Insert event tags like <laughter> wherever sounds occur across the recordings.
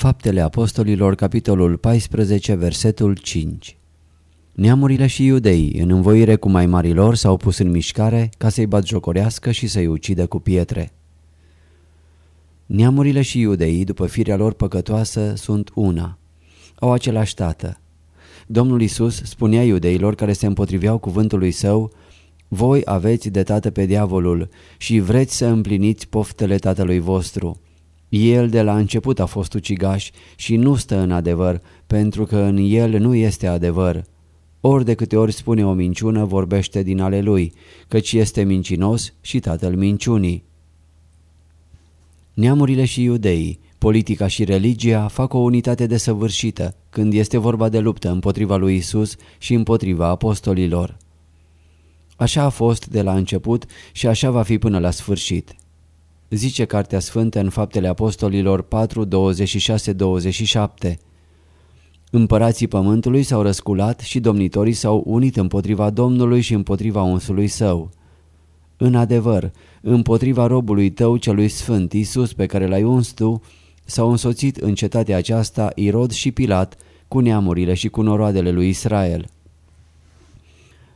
Faptele Apostolilor, capitolul 14, versetul 5 Neamurile și iudeii, în învoire cu mai marilor, s-au pus în mișcare ca să-i batjocorească și să-i ucidă cu pietre. Neamurile și iudeii, după firea lor păcătoasă, sunt una. Au același tată. Domnul Isus spunea iudeilor care se împotriveau cuvântului său, Voi aveți de tată pe diavolul și vreți să împliniți poftele tatălui vostru. El de la început a fost ucigaș și nu stă în adevăr, pentru că în el nu este adevăr. Ori de câte ori spune o minciună, vorbește din ale lui, căci este mincinos și tatăl minciunii. Neamurile și iudeii, politica și religia fac o unitate desăvârșită când este vorba de luptă împotriva lui Isus și împotriva apostolilor. Așa a fost de la început și așa va fi până la sfârșit. Zice Cartea Sfântă în Faptele Apostolilor 4, 26-27 Împărații pământului s-au răsculat și domnitorii s-au unit împotriva Domnului și împotriva unsului său. În adevăr, împotriva robului tău celui sfânt, Iisus pe care l-ai uns tu, s-au însoțit în cetatea aceasta Irod și Pilat cu neamurile și cu noroadele lui Israel.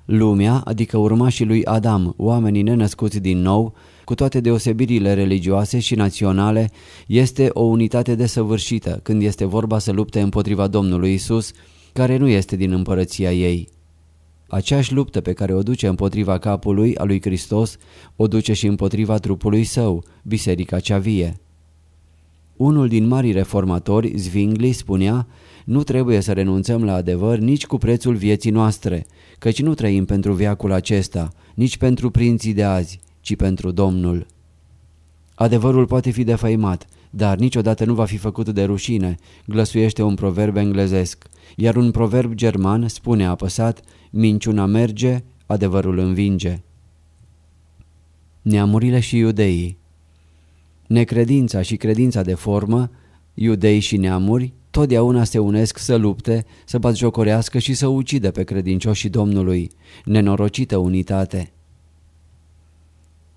Lumea, adică urmașii lui Adam, oamenii nenăscuți din nou, cu toate deosebirile religioase și naționale, este o unitate desăvârșită când este vorba să lupte împotriva Domnului Isus, care nu este din împărăția ei. Aceeași luptă pe care o duce împotriva capului a lui Hristos, o duce și împotriva trupului său, biserica cea vie. Unul din marii reformatori, Zwingli, spunea nu trebuie să renunțăm la adevăr nici cu prețul vieții noastre, căci nu trăim pentru viacul acesta, nici pentru prinții de azi, ci pentru Domnul. Adevărul poate fi defăimat, dar niciodată nu va fi făcut de rușine, glăsuiește un proverb englezesc, iar un proverb german spune apăsat, minciuna merge, adevărul învinge. Neamurile și iudeii Necredința și credința de formă, iudei și neamuri, totdeauna se unesc să lupte, să batjocorească și să ucidă pe credincioșii Domnului, nenorocită unitate.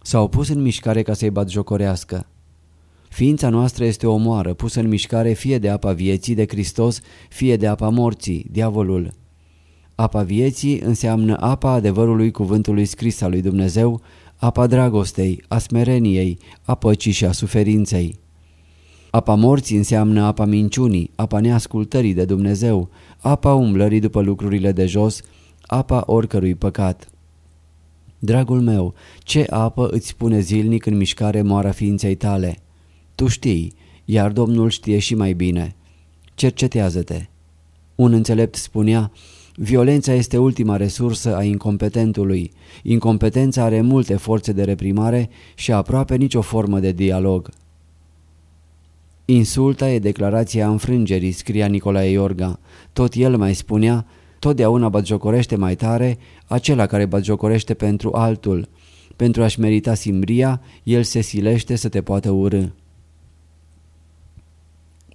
S-au pus în mișcare ca să-i batjocorească. Ființa noastră este o moară pusă în mișcare fie de apa vieții de Hristos, fie de apa morții, diavolul. Apa vieții înseamnă apa adevărului cuvântului scris al lui Dumnezeu, apa dragostei, a smereniei, a păcii și a suferinței. Apa morții înseamnă apa minciunii, apa neascultării de Dumnezeu, apa umblării după lucrurile de jos, apa oricărui păcat. Dragul meu, ce apă îți pune zilnic în mișcare moara ființei tale? Tu știi, iar Domnul știe și mai bine. Cercetează-te. Un înțelept spunea, violența este ultima resursă a incompetentului. Incompetența are multe forțe de reprimare și aproape nicio formă de dialog. Insulta e declarația înfrângerii, scria Nicolae Iorga. Tot el mai spunea, totdeauna batjocorește mai tare acela care batjocorește pentru altul. Pentru a-și merita simbria, el se silește să te poată urâ.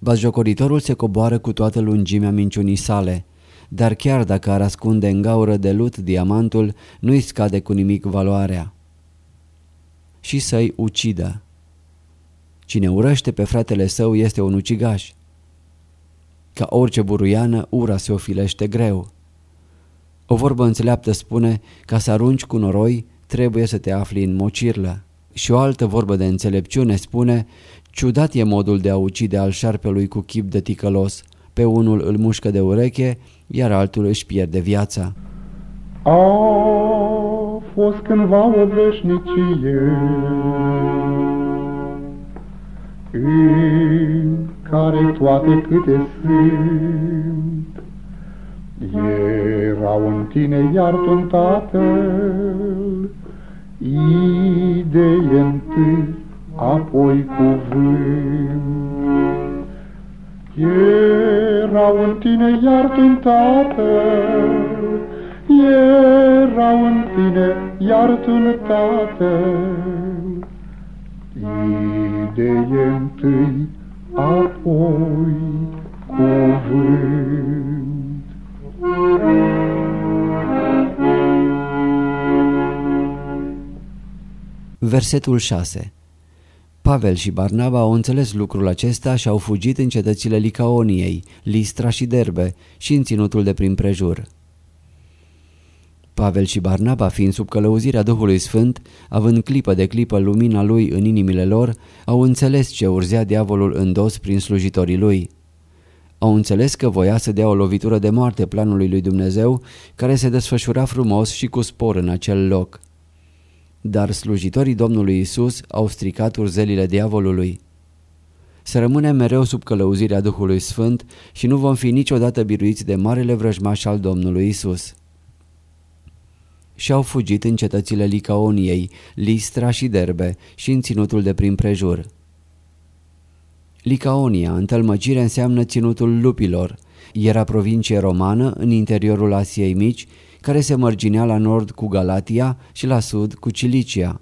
Batjocoritorul se coboară cu toată lungimea minciunii sale, dar chiar dacă ar ascunde în gaură de lut diamantul, nu-i scade cu nimic valoarea. Și să-i ucidă. Cine urăște pe fratele său este un ucigaș. Ca orice buruiană, ura se ofilește greu. O vorbă înțeleaptă spune, ca să arunci cu noroi, trebuie să te afli în mocirlă. Și o altă vorbă de înțelepciune spune, ciudat e modul de a ucide al șarpelui cu chip de ticălos, pe unul îl mușcă de ureche, iar altul își pierde viața. A fost cândva o veșnicie în care toate câte sunt erau în tine iar tu Tatăl, idee întâi, apoi cuvânt. Erau în tine iar tu Tatăl, erau în tine iar tu Tatăl, idee întâi, apoi cuvânt. Versetul 6 Pavel și Barnaba au înțeles lucrul acesta și au fugit în cetățile Licaoniei, Listra și Derbe și în ținutul de prin prejur. Pavel și Barnaba, fiind sub călăuzirea Duhului Sfânt, având clipă de clipă lumina lui în inimile lor, au înțeles ce urzea diavolul în dos prin slujitorii lui. Au înțeles că voia să dea o lovitură de moarte planului lui Dumnezeu, care se desfășura frumos și cu spor în acel loc. Dar slujitorii Domnului Isus au stricat urzelile diavolului. Să rămânem mereu sub călăuzirea Duhului Sfânt și nu vom fi niciodată biruiți de marele vrăjmaș al Domnului Isus. Și-au fugit în cetățile Licaoniei, Listra și Derbe și în ținutul de prin prejur. Licaonia, în tălmăcire, înseamnă ținutul lupilor. Era provincie romană în interiorul Asiei Mici, care se mărginea la nord cu Galatia și la sud cu Cilicia.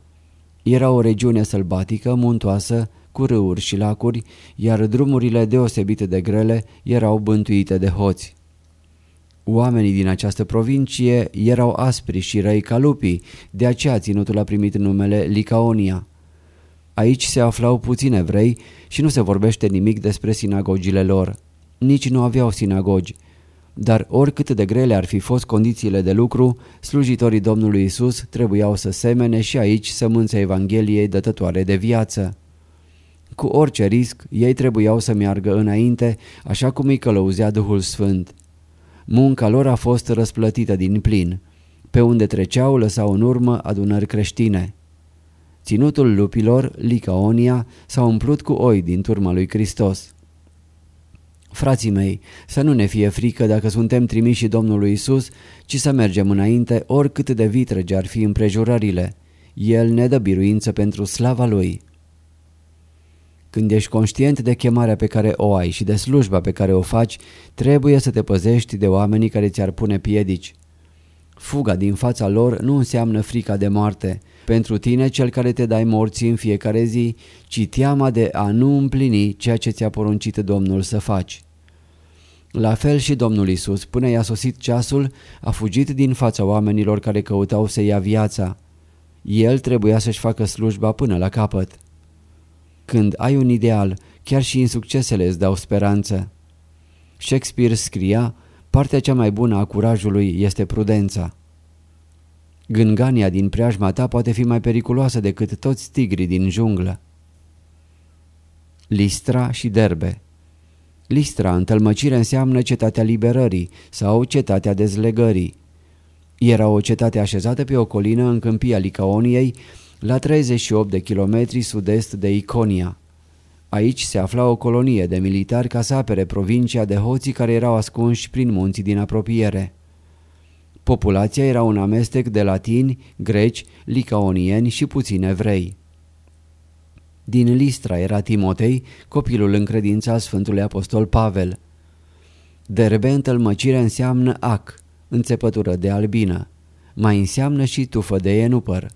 Era o regiune sălbatică, muntoasă, cu râuri și lacuri, iar drumurile deosebite de grele erau bântuite de hoți. Oamenii din această provincie erau aspri și răi ca lupii, de aceea ținutul a primit numele Licaonia. Aici se aflau puțini evrei și nu se vorbește nimic despre sinagogile lor. Nici nu aveau sinagogi. Dar oricât de grele ar fi fost condițiile de lucru, slujitorii Domnului Isus trebuiau să semene și aici sămânța Evangheliei dătătoare de viață. Cu orice risc, ei trebuiau să meargă înainte, așa cum îi călăuzea Duhul Sfânt. Munca lor a fost răsplătită din plin. Pe unde treceau, lăsau în urmă adunări creștine. Ținutul lupilor, Licaonia, s-a umplut cu oi din turma lui Hristos. Frații mei, să nu ne fie frică dacă suntem trimiși Domnului Isus, ci să mergem înainte oricât de vitrege ar fi împrejurările. El ne dă biruință pentru slava Lui. Când ești conștient de chemarea pe care o ai și de slujba pe care o faci, trebuie să te păzești de oamenii care ți-ar pune piedici. Fuga din fața lor nu înseamnă frica de moarte, pentru tine cel care te dai morții în fiecare zi, ci teama de a nu împlini ceea ce ți-a poruncit Domnul să faci. La fel și Domnul Isus, până i-a sosit ceasul, a fugit din fața oamenilor care căutau să ia viața. El trebuia să-și facă slujba până la capăt. Când ai un ideal, chiar și insuccesele îți dau speranță. Shakespeare scria, partea cea mai bună a curajului este prudența. Gângania din preajma ta poate fi mai periculoasă decât toți tigrii din junglă. Listra și Derbe Listra în tălmăcire înseamnă cetatea liberării sau cetatea dezlegării. Era o cetate așezată pe o colină în câmpia Licaoniei, la 38 de kilometri sud-est de Iconia. Aici se afla o colonie de militari ca să apere provincia de hoții care erau ascunși prin munții din apropiere. Populația era un amestec de latini, greci, licaonieni și puțini evrei. Din Listra era Timotei, copilul în credința Sfântului Apostol Pavel. Derbe în tălmăcire înseamnă ac, înțepătură de albină. Mai înseamnă și tufă de enupăr.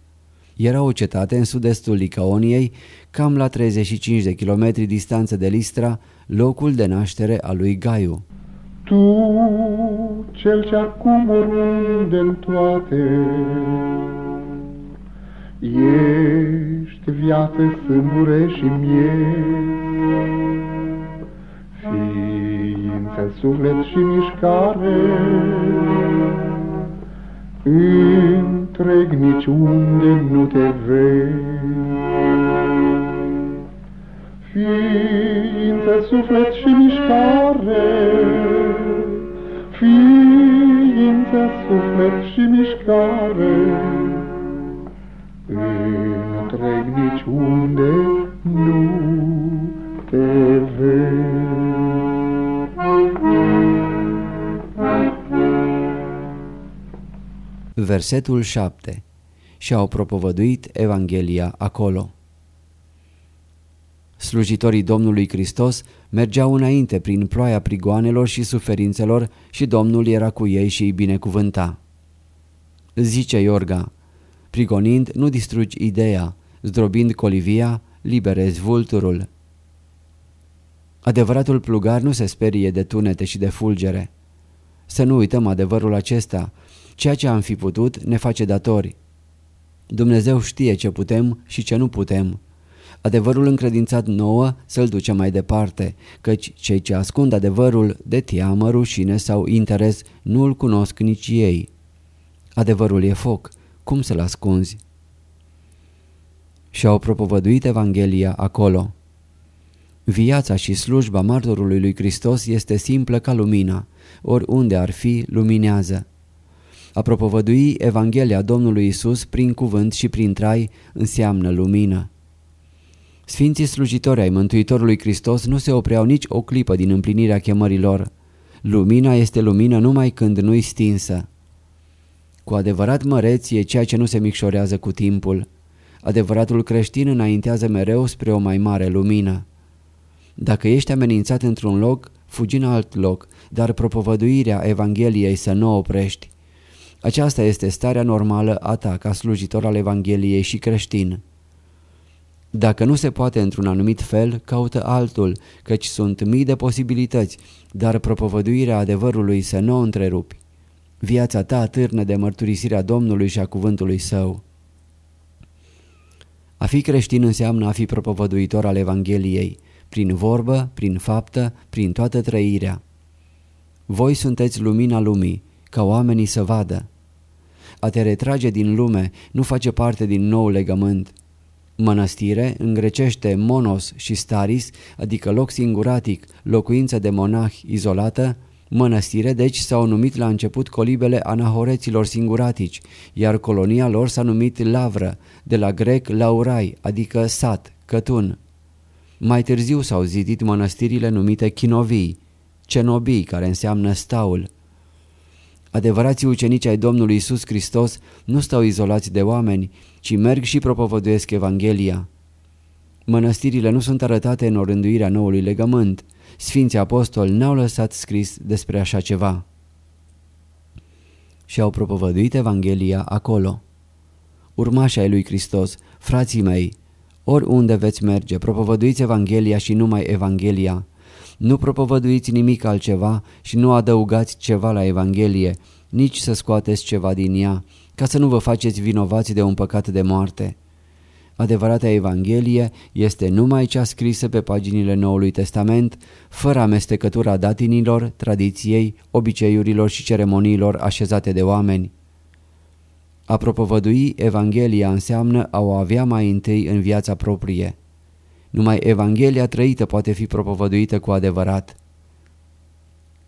Era o cetate în sud-estul Licaoniei, cam la 35 de kilometri distanță de Listra, locul de naștere al lui Gaiu. Tu, cel ce acum oriunde în toate, ești viață, sâmbure și mie, ființă, suflet și mișcare, întreg niciunde nu te vei. Ființă, suflet și mișcare, Ființă, suflet și mișcare, Întreg niciunde nu te vezi. Versetul 7 Și au propovăduit Evanghelia acolo. Slujitorii Domnului Hristos mergeau înainte prin ploaia prigoanelor și suferințelor și Domnul era cu ei și îi binecuvânta. Zice Iorga, prigonind nu distrugi ideea, zdrobind colivia, liberezi vulturul. Adevăratul plugar nu se sperie de tunete și de fulgere. Să nu uităm adevărul acesta, ceea ce am fi putut ne face datori. Dumnezeu știe ce putem și ce nu putem. Adevărul încredințat nouă să-l ducem mai departe, căci cei ce ascund adevărul de teamă, rușine sau interes nu-l cunosc nici ei. Adevărul e foc, cum să-l ascunzi? Și-au propovăduit Evanghelia acolo. Viața și slujba martorului lui Hristos este simplă ca lumina, oriunde ar fi, luminează. A propovădui Evanghelia Domnului Isus prin cuvânt și prin trai înseamnă lumină. Sfinții slujitori ai Mântuitorului Hristos nu se opreau nici o clipă din împlinirea chemărilor. Lumina este lumină numai când nu-i stinsă. Cu adevărat măreț e ceea ce nu se micșorează cu timpul. Adevăratul creștin înaintează mereu spre o mai mare lumină. Dacă ești amenințat într-un loc, fugi în alt loc, dar propovăduirea Evangheliei să nu oprești. Aceasta este starea normală a ta ca slujitor al Evangheliei și creștin. Dacă nu se poate într-un anumit fel, caută altul, căci sunt mii de posibilități, dar propovăduirea adevărului să nu o întrerupi. Viața ta târnă de mărturisirea Domnului și a cuvântului său. A fi creștin înseamnă a fi propovăduitor al Evangheliei, prin vorbă, prin faptă, prin toată trăirea. Voi sunteți lumina lumii, ca oamenii să vadă. A te retrage din lume nu face parte din nou legământ. Mănăstire, în grecește monos și staris, adică loc singuratic, locuință de monah izolată, Mănăstire, deci, s-au numit la început colibele anahoreților singuratici, iar colonia lor s-a numit Lavră, de la grec laurai, adică sat, cătun. Mai târziu s-au zidit mănăstirile numite chinovii, cenobii, care înseamnă staul. Adevărații ucenici ai Domnului Isus Hristos nu stau izolați de oameni, ci merg și propovăduiesc Evanghelia. Mănăstirile nu sunt arătate în orânduirea noului legământ. Sfinții apostoli n-au lăsat scris despre așa ceva. Și au propovăduit Evanghelia acolo. Urmașii ai lui Hristos, frații mei, oriunde veți merge, propovăduiți Evanghelia și numai Evanghelia. Nu propovăduiți nimic altceva și nu adăugați ceva la Evanghelie, nici să scoateți ceva din ea, ca să nu vă faceți vinovați de un păcat de moarte. Adevărata Evanghelie este numai cea scrisă pe paginile Noului Testament, fără amestecătura datinilor, tradiției, obiceiurilor și ceremoniilor așezate de oameni. A propovădui Evanghelia înseamnă a o avea mai întâi în viața proprie. Numai Evanghelia trăită poate fi propovăduită cu adevărat.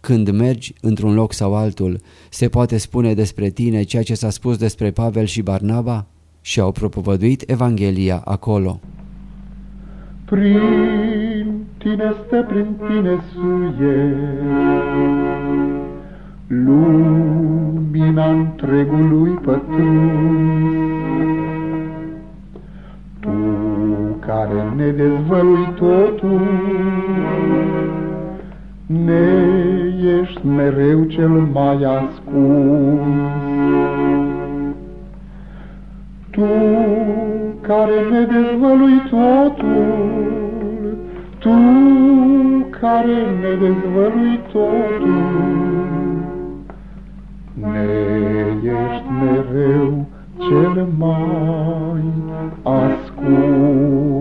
Când mergi într-un loc sau altul, se poate spune despre tine ceea ce s-a spus despre Pavel și Barnaba? Și au propovăduit Evanghelia acolo. Prin tine stă, prin tine suie, lumina întregului pătruns. Tu care ne dezvălui totul, ne ești mereu cel mai ascuns. Tu care ne dezvălui totul, Tu care ne dezvălui totul, Ne ești mereu cel mai ascuns.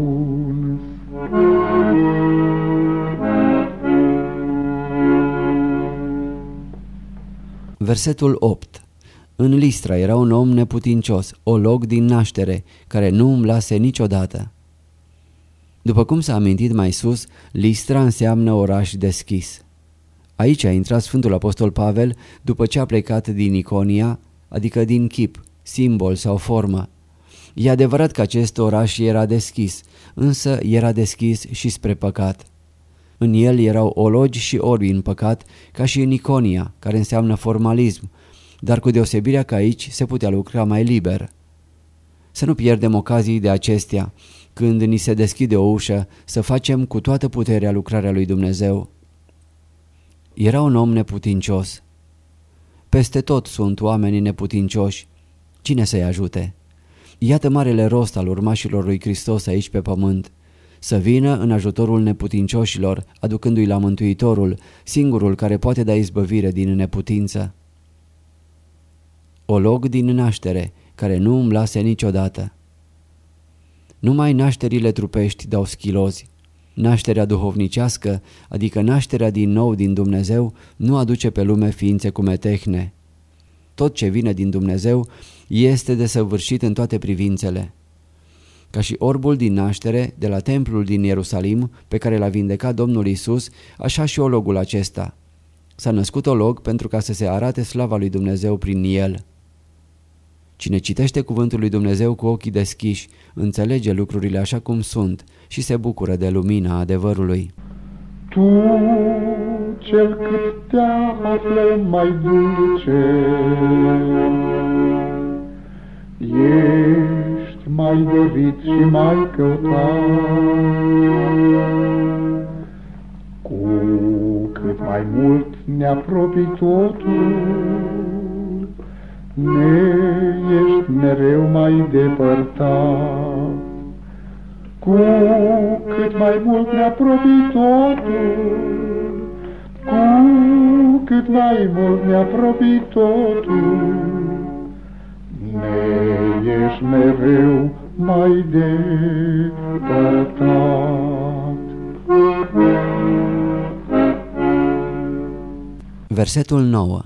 Versetul 8 În Listra era un om neputincios, olog din naștere, care nu umblase niciodată. După cum s-a amintit mai sus, Listra înseamnă oraș deschis. Aici a intrat Sfântul Apostol Pavel după ce a plecat din Iconia, adică din chip, simbol sau formă. E adevărat că acest oraș era deschis, însă era deschis și spre păcat. În el erau ologi și orbi în păcat, ca și în Iconia, care înseamnă formalism, dar cu deosebirea că aici se putea lucra mai liber. Să nu pierdem ocazii de acestea, când ni se deschide o ușă, să facem cu toată puterea lucrarea lui Dumnezeu. Era un om neputincios. Peste tot sunt oamenii neputincioși. Cine să-i ajute? Iată marele rost al urmașilor lui Hristos aici pe pământ. Să vină în ajutorul neputincioșilor, aducându-i la Mântuitorul, singurul care poate da izbăvire din neputință. O log din naștere, care nu umblase niciodată. Numai nașterile trupești dau schilozi. Nașterea duhovnicească, adică nașterea din nou din Dumnezeu, nu aduce pe lume ființe cu metehne. Tot ce vine din Dumnezeu este desăvârșit în toate privințele. Ca și orbul din naștere de la templul din Ierusalim pe care l-a vindecat Domnul Isus, așa și ologul acesta. S-a născut olog pentru ca să se arate slava lui Dumnezeu prin el. Cine citește cuvântul lui Dumnezeu cu ochii deschiși, înțelege lucrurile așa cum sunt și se bucură de lumina adevărului. Tu, cel cât te află mai dulce, ești mai dorit și mai căutat. Cu cât mai mult ne apropii totul, ne ești mereu mai depărtat. Cu cât mai mult ne apropii totul, cu cât mai mult ne apropii totul, ne ești mereu mai depărtat. Versetul 9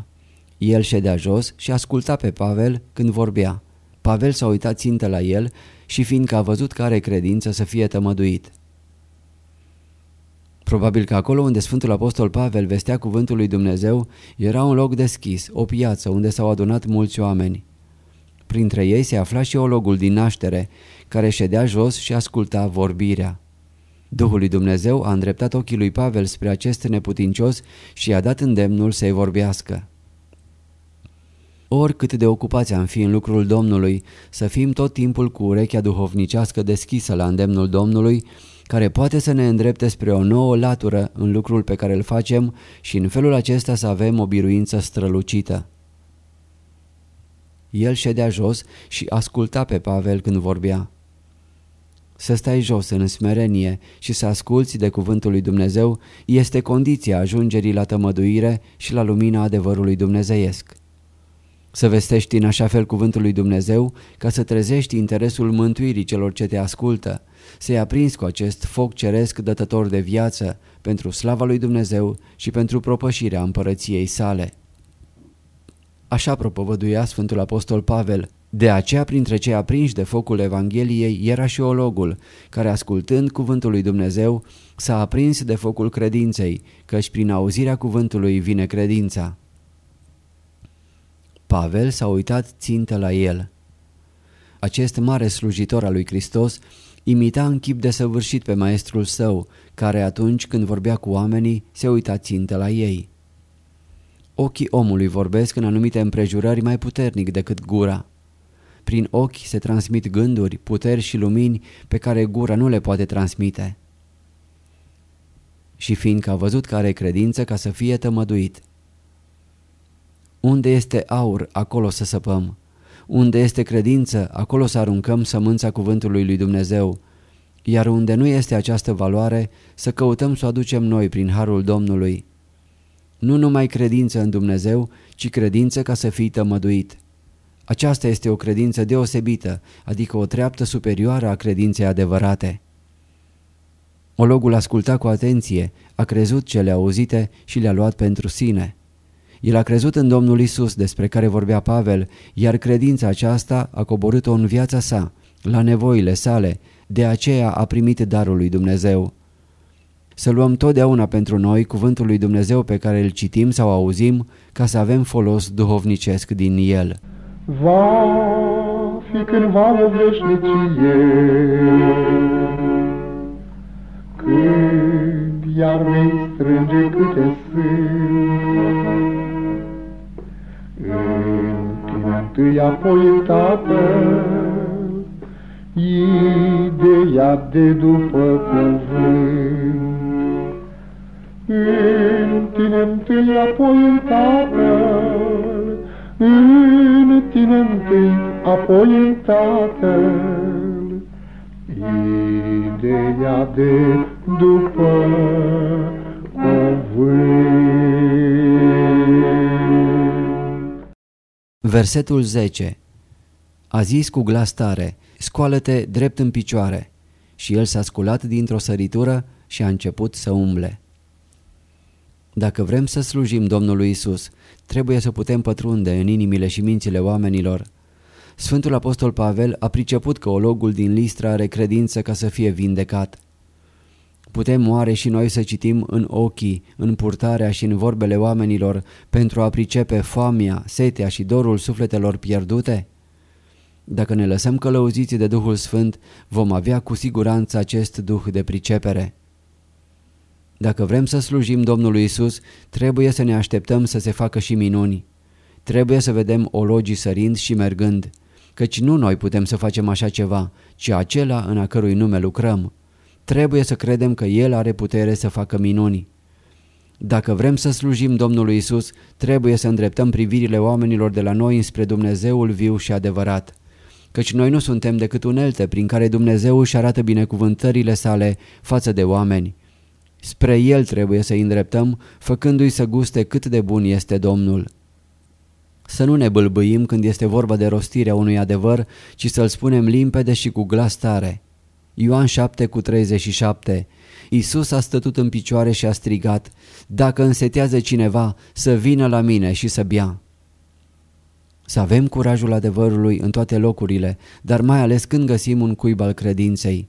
el ședea jos și asculta pe Pavel când vorbea. Pavel s-a uitat țintă la el și fiindcă a văzut că are credință să fie tămăduit. Probabil că acolo unde Sfântul Apostol Pavel vestea cuvântul lui Dumnezeu era un loc deschis, o piață unde s-au adunat mulți oameni. Printre ei se afla și ologul din naștere, care ședea jos și asculta vorbirea. Duhul lui Dumnezeu a îndreptat ochii lui Pavel spre acest neputincios și i-a dat îndemnul să-i vorbească. Oricât de ocupați am fi în lucrul Domnului, să fim tot timpul cu urechea duhovnicească deschisă la îndemnul Domnului, care poate să ne îndrepte spre o nouă latură în lucrul pe care îl facem și în felul acesta să avem o biruință strălucită. El ședea jos și asculta pe Pavel când vorbea. Să stai jos în smerenie și să asculți de cuvântul lui Dumnezeu este condiția ajungerii la tămăduire și la lumina adevărului dumnezeiesc. Să vestești în așa fel cuvântul lui Dumnezeu ca să trezești interesul mântuirii celor ce te ascultă, să-i aprinzi cu acest foc ceresc dătător de viață pentru slava lui Dumnezeu și pentru propășirea împărăției sale. Așa propovăduia Sfântul Apostol Pavel. De aceea, printre cei aprinși de focul Evangheliei, era și ologul, care, ascultând cuvântul lui Dumnezeu, s-a aprins de focul credinței, căci prin auzirea cuvântului vine credința. Pavel s-a uitat țintă la el. Acest mare slujitor al lui Hristos imita în chip desăvârșit pe maestrul său, care atunci când vorbea cu oamenii se uita țintă la ei. Ochii omului vorbesc în anumite împrejurări mai puternic decât gura. Prin ochi se transmit gânduri, puteri și lumini pe care gura nu le poate transmite. Și fiindcă a văzut că are credință ca să fie tămăduit. Unde este aur, acolo să săpăm. Unde este credință, acolo să aruncăm sămânța cuvântului lui Dumnezeu. Iar unde nu este această valoare, să căutăm să o aducem noi prin harul Domnului. Nu numai credință în Dumnezeu, ci credință ca să fii tămăduit. Aceasta este o credință deosebită, adică o treaptă superioară a credinței adevărate. Ologul asculta cu atenție, a crezut cele auzite și le-a luat pentru sine. El a crezut în Domnul Isus despre care vorbea Pavel, iar credința aceasta a coborât-o în viața sa, la nevoile sale, De aceea a primit darul lui Dumnezeu. Să luăm totdeauna pentru noi cuvântul lui Dumnezeu pe care îl citim sau auzim ca să avem folos duhovnicesc din el. Va fi cândva o veșnicie, când iar vei strânge câte sunt. În tine întâi apoi în Tatăl, ideea de după cuvânt. În tine întâi, apoi în Tatăl, în tine întâi, apoi în Tatăl, ideea de după cuvânt. Versetul 10 A zis cu glas tare, scoală-te drept în picioare. Și el s-a sculat dintr-o săritură și a început să umble. Dacă vrem să slujim Domnului Isus, trebuie să putem pătrunde în inimile și mințile oamenilor. Sfântul Apostol Pavel a priceput că ologul din Listra are credință ca să fie vindecat. Putem oare și noi să citim în ochii, în purtarea și în vorbele oamenilor pentru a pricepe foamea, setea și dorul sufletelor pierdute? Dacă ne lăsăm călăuziți de Duhul Sfânt, vom avea cu siguranță acest duh de pricepere. Dacă vrem să slujim Domnului Isus, trebuie să ne așteptăm să se facă și minuni. Trebuie să vedem ologii sărind și mergând, căci nu noi putem să facem așa ceva, ci acela în a cărui nume lucrăm. Trebuie să credem că El are putere să facă minuni. Dacă vrem să slujim Domnului Isus, trebuie să îndreptăm privirile oamenilor de la noi înspre Dumnezeul viu și adevărat. Căci noi nu suntem decât unelte prin care Dumnezeu își arată binecuvântările sale față de oameni. Spre El trebuie să-i îndreptăm, făcându-i să guste cât de bun este Domnul. Să nu ne bâlbâim când este vorba de rostirea unui adevăr, ci să-l spunem limpede și cu glas tare. Ioan 7 cu 37 Iisus a stătut în picioare și a strigat, Dacă însetează cineva, să vină la mine și să bea. Să avem curajul adevărului în toate locurile, dar mai ales când găsim un cuib al credinței.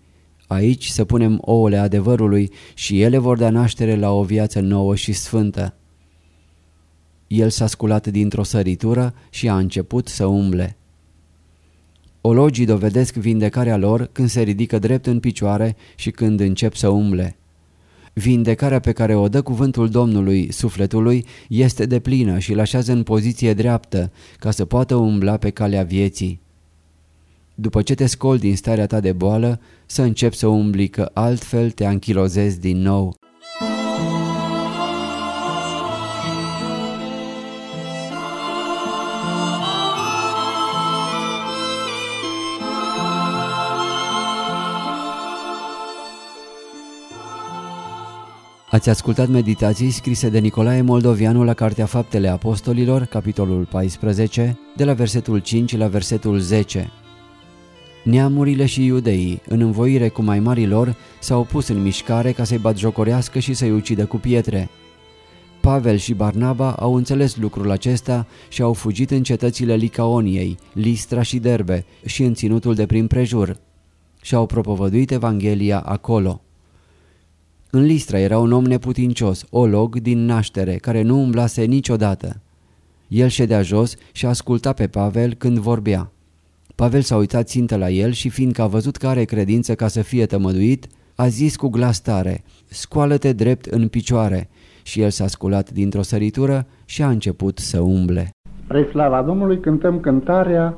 Aici să punem ouăle adevărului și ele vor da naștere la o viață nouă și sfântă. El s-a sculat dintr-o săritură și a început să umble. Ologii dovedesc vindecarea lor când se ridică drept în picioare și când încep să umble. Vindecarea pe care o dă cuvântul Domnului sufletului este de plină și îl așează în poziție dreaptă ca să poată umbla pe calea vieții. După ce te scoli din starea ta de boală, să începi să umbli că altfel te anchilozezi din nou. Ați ascultat meditații scrise de Nicolae Moldovianu la Cartea Faptele Apostolilor, capitolul 14, de la versetul 5 la versetul 10. Neamurile și iudeii, în învoire cu mai mari lor, s-au pus în mișcare ca să-i batjocorească și să-i ucidă cu pietre. Pavel și Barnaba au înțeles lucrul acesta și au fugit în cetățile Licaoniei, Listra și Derbe și în ținutul de prin prejur. Și-au propovăduit Evanghelia acolo. În Listra era un om neputincios, olog din naștere, care nu umblase niciodată. El ședea jos și asculta pe Pavel când vorbea. Pavel s-a uitat țintă la el și fiindcă a văzut că are credință ca să fie tămăduit, a zis cu glas tare, scoală-te drept în picioare. Și el s-a sculat dintr-o săritură și a început să umble. Spre slava Domnului cântăm cântarea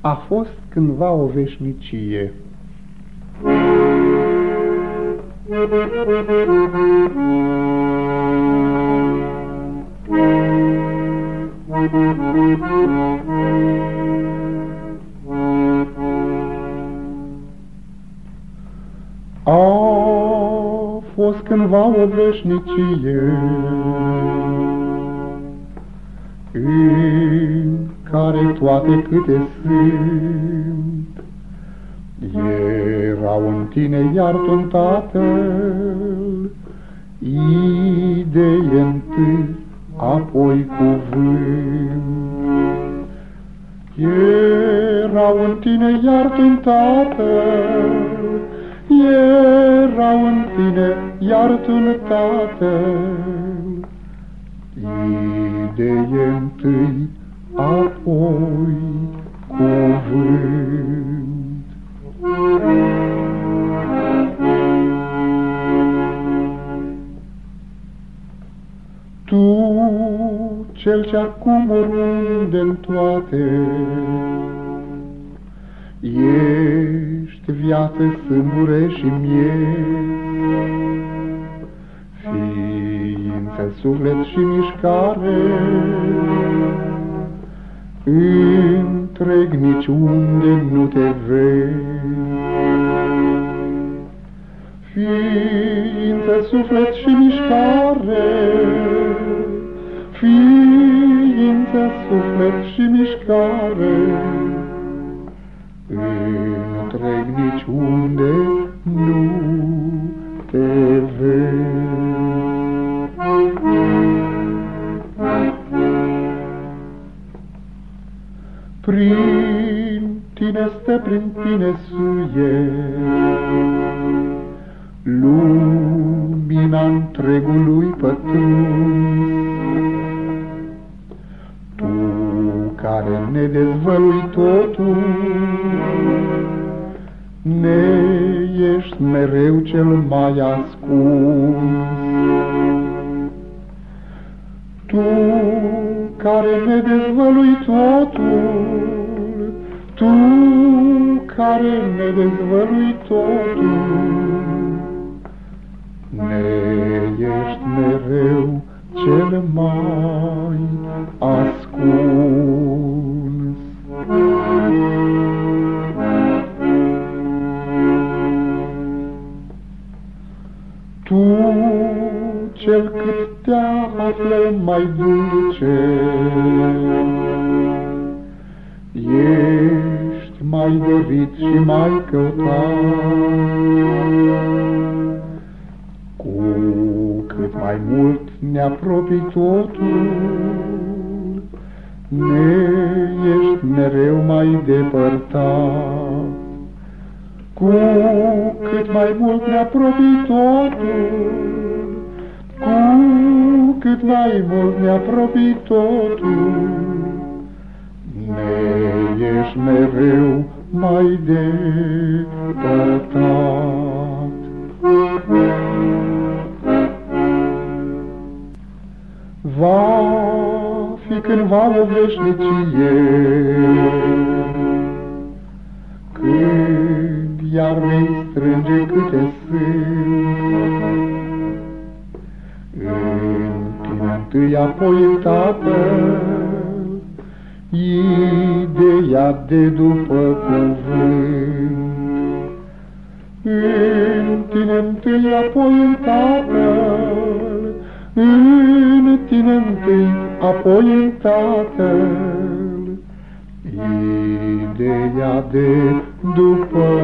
A fost cândva o veșnicie. <laughs> A fost cândva o veșnicie. În care toate câte sunt erau în tine iar tu în Tatăl, idee întâi, apoi cuvânt. Erau în tine iar tu în Tatăl, erau în tine, iar tu în Tatăl. Idee întâi, apoi cuvânt. Tu, cel ce acum oriunde în toate, Ești viață, sâmbure și miere, Ființă, suflet și mișcare, Întreg niciunde nu te vezi. Ființă, suflet și mișcare, Ființă, suflet și mișcare, Întreg niciunde nu te vezi. Prin tine stă, prin tine suie, lumina întregului pătruns. Tu care ne dezvălui totul, ne ești mereu cel mai ascuns. Tu care ne dezvălui totul, Tu care ne dezvălui totul, ne ești mereu cel mai ascuns. Tu, cel cât te află mai dulce, ești mai dorit și mai căutat. Cu cât mai mult ne apropii totul, ne ești mereu mai depărtat. Cu cât mai mult ne apropii totul, cu cât mai mult ne apropii totul, ne ești mereu mai depărtat. Va fi cândva o veșnicie, Când iar vei strânge câte sunt, În tine întâi, apoi în Tatăl, Ideea de după cuvânt. În tine întâi, apoi în Tatăl, În tine întâi, apoi în Tatăl, Ideea de după